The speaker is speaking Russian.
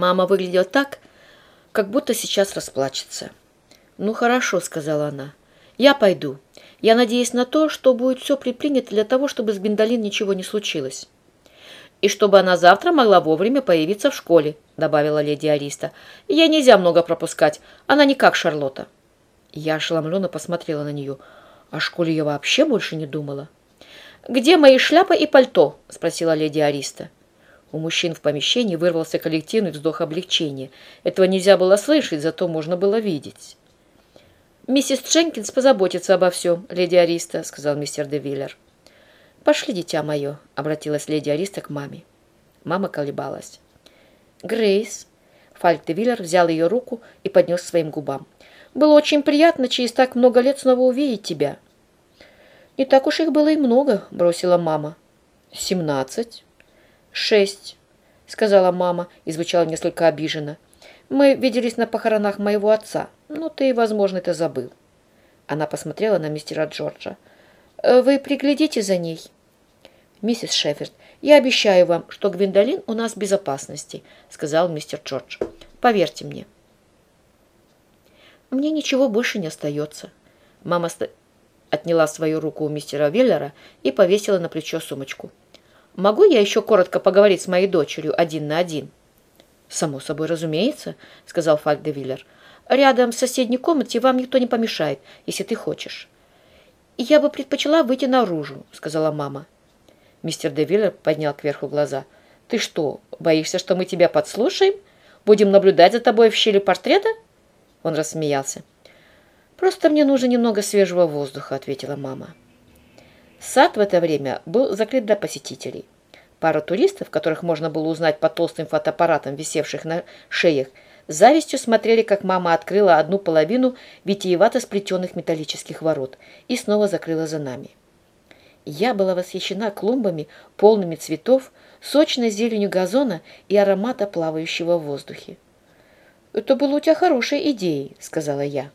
Мама выглядела так, как будто сейчас расплачется. «Ну хорошо», — сказала она. «Я пойду. Я надеюсь на то, что будет все предпринято для того, чтобы с Гвиндолин ничего не случилось». «И чтобы она завтра могла вовремя появиться в школе», — добавила леди Ариста. «Ей нельзя много пропускать. Она не как Шарлотта». Я ошеломленно посмотрела на нее. О школе я вообще больше не думала. «Где мои шляпа и пальто?» — спросила леди Ариста. У мужчин в помещении вырвался коллективный вздох облегчения. Этого нельзя было слышать, зато можно было видеть. «Миссис Дженкинс позаботится обо всем, леди Ариста», — сказал мистер Девиллер. «Пошли, дитя мое», — обратилась леди Ариста к маме. Мама колебалась. «Грейс», — Фальк Девиллер взял ее руку и поднес к своим губам. «Было очень приятно через так много лет снова увидеть тебя». «Не так уж их было и много», — бросила мама. «Семнадцать». «Шесть», — сказала мама и звучала несколько обиженно. «Мы виделись на похоронах моего отца, но ты, возможно, это забыл». Она посмотрела на мистера Джорджа. «Э, «Вы приглядите за ней». «Миссис Шеффорд, я обещаю вам, что Гвиндолин у нас в безопасности», — сказал мистер Джордж. «Поверьте мне». «Мне ничего больше не остается». Мама отняла свою руку у мистера Виллера и повесила на плечо сумочку. Могу я еще коротко поговорить с моей дочерью один на один?» «Само собой, разумеется», — сказал Фальк де Виллер. «Рядом в соседней комнате вам никто не помешает, если ты хочешь». «Я бы предпочла выйти наружу», — сказала мама. Мистер де Виллер поднял кверху глаза. «Ты что, боишься, что мы тебя подслушаем? Будем наблюдать за тобой в щели портрета?» Он рассмеялся. «Просто мне нужно немного свежего воздуха», — ответила мама. Сад в это время был закрыт для посетителей. Пара туристов, которых можно было узнать по толстым фотоаппаратам, висевших на шеях, завистью смотрели, как мама открыла одну половину витиевато сплетенных металлических ворот и снова закрыла за нами. Я была восхищена клумбами, полными цветов, сочной зеленью газона и аромата плавающего в воздухе. «Это была у тебя хорошая идея», — сказала я.